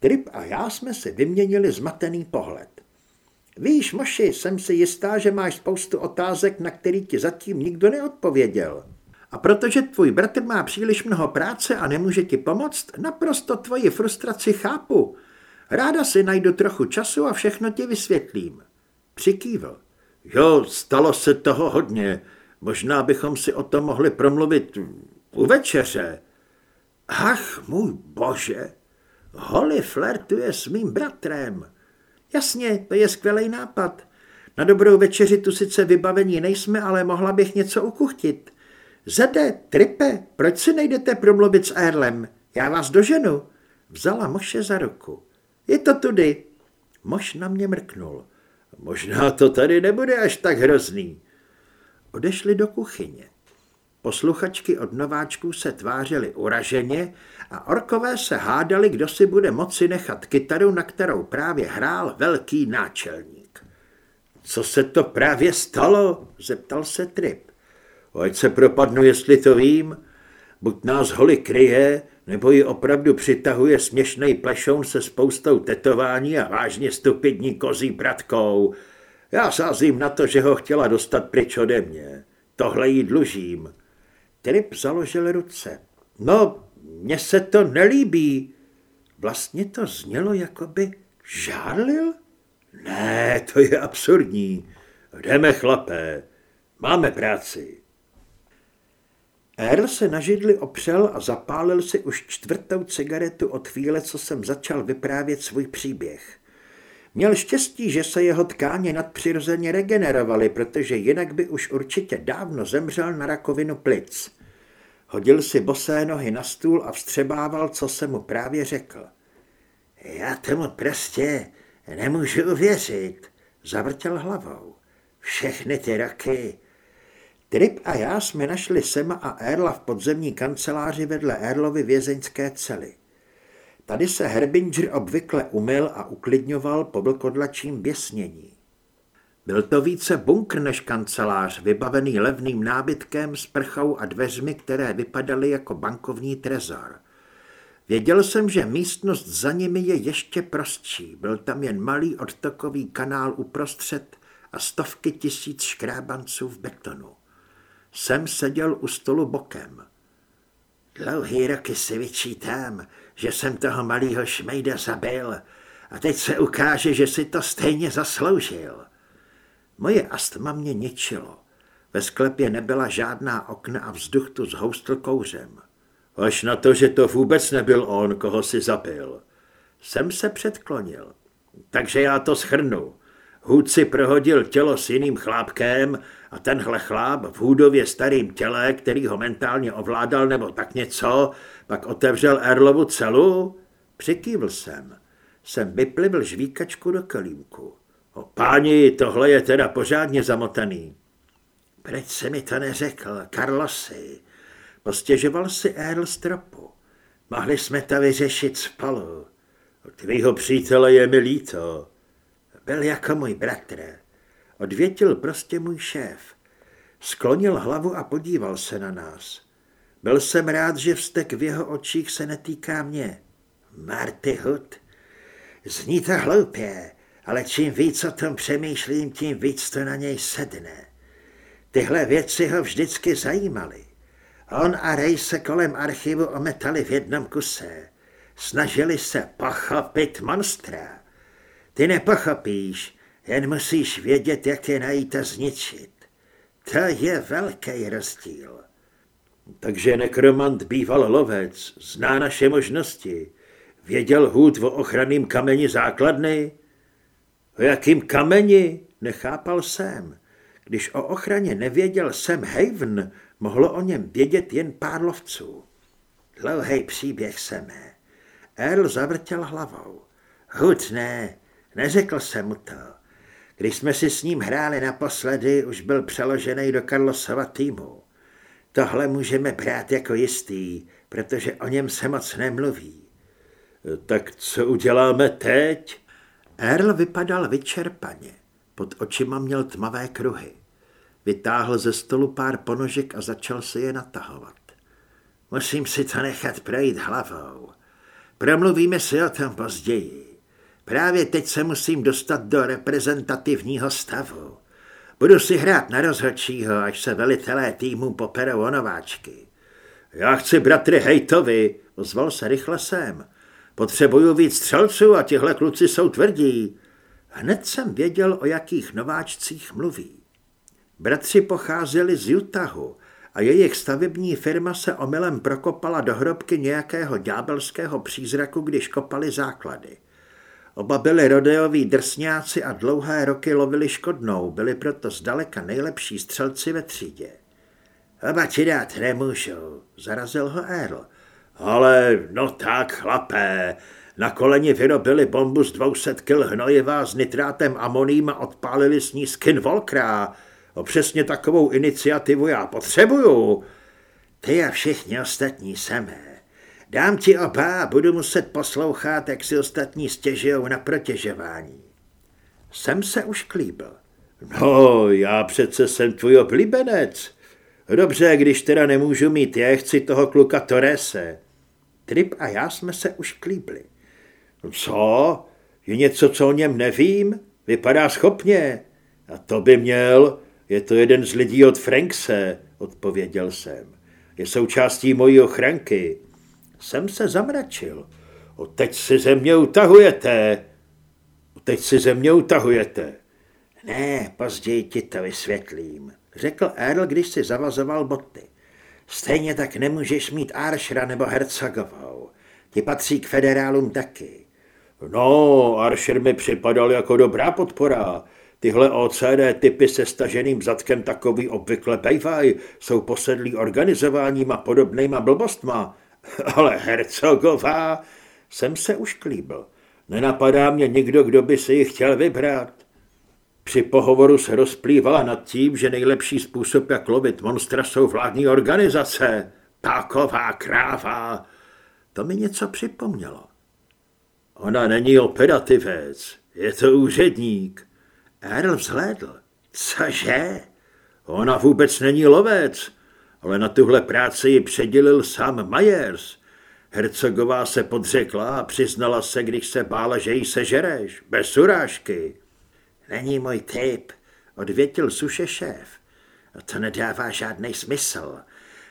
Trip a já jsme si vyměnili zmatený pohled. Víš, Moši, jsem si jistá, že máš spoustu otázek, na který ti zatím nikdo neodpověděl. A protože tvůj bratr má příliš mnoho práce a nemůže ti pomoct, naprosto tvoji frustraci chápu. Ráda si najdu trochu času a všechno ti vysvětlím. Přikývl. Jo, stalo se toho hodně. Možná bychom si o tom mohli promluvit u večeře. Ach, můj bože, Holly flirtuje s mým bratrem. Jasně, to je skvělý nápad. Na dobrou večeři tu sice vybavení nejsme, ale mohla bych něco ukuchtit. Zede, Tripe, proč si nejdete promluvit s Erlem? Já vás doženu. Vzala Moše za ruku. Je to tudy. Moš na mě mrknul. Možná to tady nebude až tak hrozný. Odešli do kuchyně. Posluchačky od nováčků se tvářily uraženě a orkové se hádali, kdo si bude moci nechat kytaru, na kterou právě hrál velký náčelník. Co se to právě stalo? zeptal se Trip. Ať se propadnu, jestli to vím. Buď nás holi kryje, nebo ji opravdu přitahuje směšnej plešoun se spoustou tetování a vážně stupidní kozí bratkou. Já sázím na to, že ho chtěla dostat pryč ode mě. Tohle jí dlužím. Trip založil ruce. No, mně se to nelíbí. Vlastně to znělo, jako by žárlil? Ne, to je absurdní. Jdeme, chlapé, máme práci. Earl se na židli opřel a zapálil si už čtvrtou cigaretu od chvíle, co jsem začal vyprávět svůj příběh. Měl štěstí, že se jeho tkáně nadpřirozeně regenerovaly, protože jinak by už určitě dávno zemřel na rakovinu plic. Hodil si bosé nohy na stůl a vstřebával, co se mu právě řekl. Já tomu prostě nemůžu uvěřit, zavrtěl hlavou. Všechny ty roky. Trip a já jsme našli Sema a Erla v podzemní kanceláři vedle Erlovy vězeňské cely. Tady se Herbinger obvykle umyl a uklidňoval po vlkodlačím běsnění. Byl to více bunkr než kancelář, vybavený levným nábytkem, sprchou a dveřmi, které vypadaly jako bankovní trezor. Věděl jsem, že místnost za nimi je ještě prostší. Byl tam jen malý odtokový kanál uprostřed a stovky tisíc škrábanců v betonu. Sem seděl u stolu bokem. Dlouhý roky si vyčítám, že jsem toho malého šmejda zabil a teď se ukáže, že si to stejně zasloužil. Moje astma mě ničilo. Ve sklepě nebyla žádná okna a vzduch tu zhoustl kouřem. Až na to, že to vůbec nebyl on, koho si zapil. Jsem se předklonil. Takže já to schrnu. Hůd si prohodil tělo s jiným chlápkem a tenhle chláp v hůdově starým těle, který ho mentálně ovládal nebo tak něco, pak otevřel Erlovu celu? Přikývl jsem. Jsem vyplivil žvíkačku do kalímku. O páni, tohle je teda pořádně zamotaný. Proč se mi to neřekl, Carlosi? Postěžoval si Earl stropu. Mohli jsme to vyřešit spolu. Tvýho přítele je mi líto. Byl jako můj bratr. Odvětil prostě můj šéf. Sklonil hlavu a podíval se na nás. Byl jsem rád, že vztek v jeho očích se netýká mě. Marty Hood, zní to hloupě, ale čím víc o tom přemýšlím, tím víc to na něj sedne. Tyhle věci ho vždycky zajímaly. On a Ray se kolem archivu ometali v jednom kuse. Snažili se pochopit monstra. Ty nepochopíš, jen musíš vědět, jak je najít a zničit. To je velký rozdíl. Takže nekromant býval lovec, zná naše možnosti. Věděl hůd o ochranným kameni základny? O jakým kameni? Nechápal jsem. Když o ochraně nevěděl Sam Haven, mohlo o něm vědět jen pár lovců. Dlouhý příběh Seme. Earl zavrtěl hlavou. Hud ne, neřekl jsem mu to. Když jsme si s ním hráli naposledy, už byl přeložený do Carlosova týmu. Tohle můžeme brát jako jistý, protože o něm se moc nemluví. Tak co uděláme teď? Earl vypadal vyčerpaně. Pod očima měl tmavé kruhy. Vytáhl ze stolu pár ponožek a začal se je natahovat. Musím si to nechat projít hlavou. Promluvíme si o tom později. Právě teď se musím dostat do reprezentativního stavu. Budu si hrát na rozhodčího, až se velitelé týmu poperou o nováčky. Já chci bratry Hejtovi, ozval se rychle sem. Potřebuju víc střelců a tihle kluci jsou tvrdí. Hned jsem věděl, o jakých nováčcích mluví. Bratři pocházeli z Utahu a jejich stavební firma se omylem prokopala do hrobky nějakého ďábelského přízraku, když kopali základy. Oba byli rodeoví drsňáci a dlouhé roky lovili škodnou, byli proto zdaleka nejlepší střelci ve třídě. Oba ti dát nemůžu, zarazil ho Earl. Ale no tak, chlapé, na koleni vyrobili bombu z 200 kil hnojiva s nitrátem amoným a odpálili s ní skinwalkera. O přesně takovou iniciativu já potřebuju. Ty a všichni ostatní samé. Dám ti oba a budu muset poslouchat, jak si ostatní stěžujou na protěžování. Jsem se už klíbil. No, já přece jsem tvůj oblíbenec. Dobře, když teda nemůžu mít je, chci toho kluka Torese. Trip a já jsme se už klíbli. Co? Je něco, co o něm nevím? Vypadá schopně. A to by měl. Je to jeden z lidí od Frankse, odpověděl jsem. Je součástí mojí ochranky. Jsem se zamračil. O teď si ze mě utahujete. O teď si ze mě utahujete. Ne, později ti to vysvětlím, řekl Earl, když si zavazoval boty. Stejně tak nemůžeš mít Aršra nebo Hercogovou. Ti patří k federálům taky. No, Archer mi připadal jako dobrá podpora. Tyhle OCD typy se staženým zadkem takový obvykle bejvaj, jsou posedlí organizováním a podobnýma blbostma. Ale Hercogová, jsem se už klíbil. Nenapadá mě nikdo, kdo by si ji chtěl vybrat. Při pohovoru se rozplývala nad tím, že nejlepší způsob, jak lovit monstra, jsou vládní organizace. Páková kráva. To mi něco připomnělo. Ona není operativec, je to úředník. Earl vzhlédl. Cože? Ona vůbec není lovec, ale na tuhle práci ji předělil sám Myers. Hercogová se podřekla a přiznala se, když se bála, že jí sežereš, bez urážky. Není můj typ, odvětil suše šéf. A to nedává žádný smysl.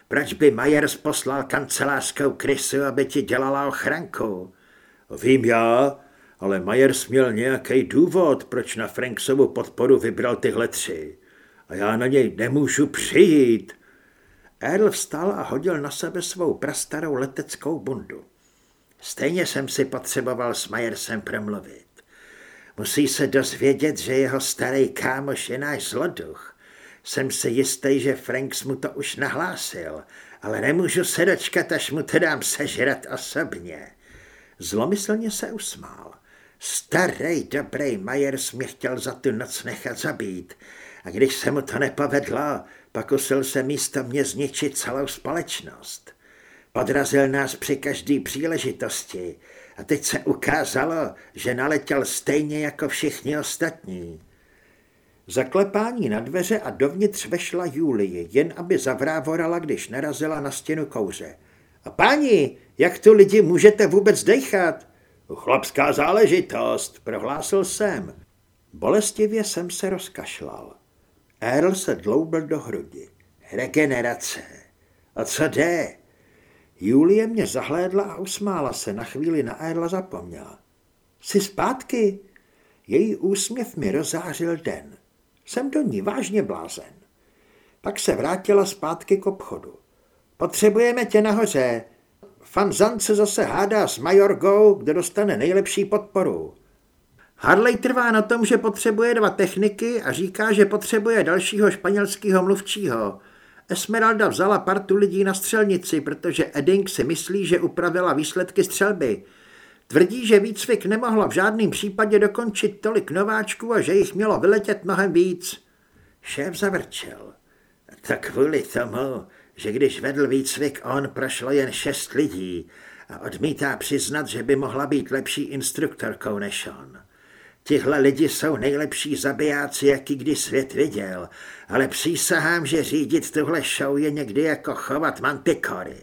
Proč by Myers poslal kancelářskou krysu, aby ti dělala ochranku? Vím já, ale Myers měl nějaký důvod, proč na Franksovu podporu vybral tyhle tři. A já na něj nemůžu přijít. Earl vstal a hodil na sebe svou prastarou leteckou bundu. Stejně jsem si potřeboval s Myersem promluvit. Musí se dozvědět, že jeho starý kámoš je náš zloduch. Jsem si jistý, že Franks mu to už nahlásil, ale nemůžu se dočkat, až mu to dám sežrat osobně. Zlomyslně se usmál. Starý dobrý Myers mě chtěl za tu noc nechat zabít a když se mu to nepovedlo, pokusil se místo mě zničit celou společnost. Podrazil nás při každé příležitosti a teď se ukázalo, že naletěl stejně jako všichni ostatní. Zaklepání na dveře a dovnitř vešla Julie, jen aby zavrávorala, když narazila na stěnu kouře. A páni, jak tu lidi můžete vůbec dechat? Chlapská záležitost, prohlásil jsem. Bolestivě jsem se rozkašlal. Earl se dloubil do hrudi. Regenerace. A co jde? Julie mě zahlédla a usmála se, na chvíli na Earla zapomněla. Jsi zpátky? Její úsměv mi rozářil den. Jsem do ní vážně blázen. Pak se vrátila zpátky k obchodu. Potřebujeme tě nahoře. Fanzant se zase hádá s Majorgou, kdo dostane nejlepší podporu. Harley trvá na tom, že potřebuje dva techniky a říká, že potřebuje dalšího španělského mluvčího. Esmeralda vzala partu lidí na střelnici, protože Edding si myslí, že upravila výsledky střelby. Tvrdí, že výcvik nemohla v žádném případě dokončit tolik nováčků a že jich mělo vyletět mnohem víc. Šéf zavrčel. Tak kvůli tomu, že když vedl výcvik on, prošlo jen šest lidí a odmítá přiznat, že by mohla být lepší instruktorkou než on. Tihle lidi jsou nejlepší zabijáci, jaký kdy svět viděl, ale přísahám, že řídit tuhle show je někdy jako chovat mantikory.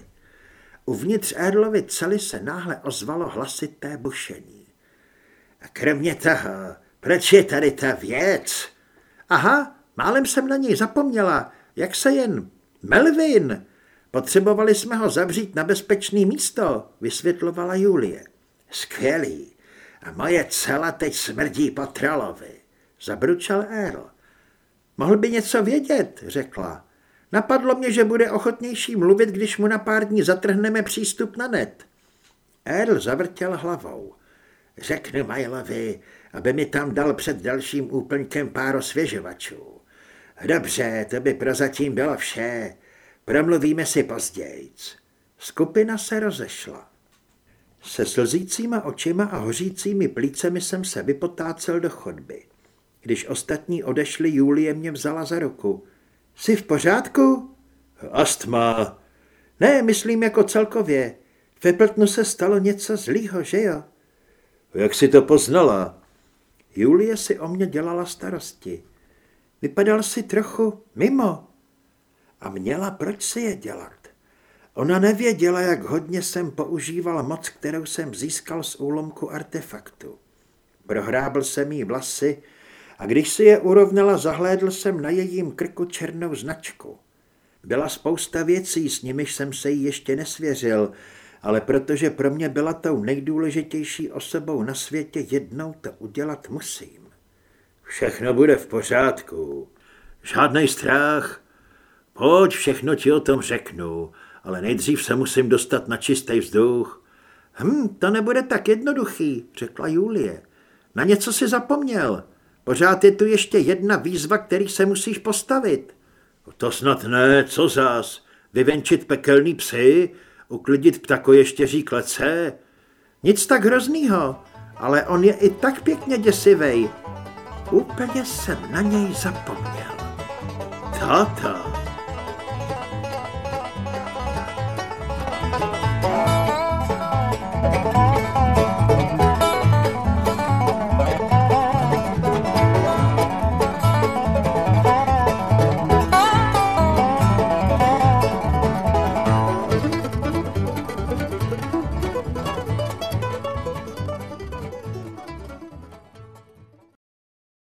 Uvnitř Erlovy cely se náhle ozvalo hlasité bušení. A kromě toho, proč je tady ta věc? Aha, málem jsem na něj zapomněla, jak se jen... Melvin! Potřebovali jsme ho zavřít na bezpečné místo, vysvětlovala Julie. Skvělý. A moje cela teď smrdí po trolovi, zabručel Earl. Mohl by něco vědět, řekla. Napadlo mě, že bude ochotnější mluvit, když mu na pár dní zatrhneme přístup na net. Earl zavrtěl hlavou. Řeknu Majlovi, aby mi tam dal před dalším úplňkem pár osvěžovačů. Dobře, to by prozatím bylo vše. Promluvíme si později. Skupina se rozešla. Se slzícíma očima a hořícími plícemi jsem se vypotácel do chodby. Když ostatní odešli, Julie mě vzala za ruku. Jsi v pořádku? Astma. Ne, myslím jako celkově. V Epltnu se stalo něco zlýho, že jo? Jak si to poznala? Julie si o mě dělala starosti. Vypadal si trochu mimo. A měla proč si je dělat? Ona nevěděla, jak hodně jsem používal moc, kterou jsem získal z úlomku artefaktu. Prohrábl jsem jí vlasy a když si je urovnala, zahlédl jsem na jejím krku černou značku. Byla spousta věcí, s nimiž jsem se jí ještě nesvěřil, ale protože pro mě byla tou nejdůležitější osobou na světě, jednou to udělat musím. Všechno bude v pořádku. Žádný strach. Pojď, všechno ti o tom řeknu, ale nejdřív se musím dostat na čistý vzduch. Hm, to nebude tak jednoduchý, řekla Julie. Na něco si zapomněl. Pořád je tu ještě jedna výzva, který se musíš postavit. To snad ne, co zás? Vyvenčit pekelný psy? Uklidit ptakoještěří klece? Nic tak hroznýho, ale on je i tak pěkně děsivej. Úplně jsem na něj zapomněl. Tata.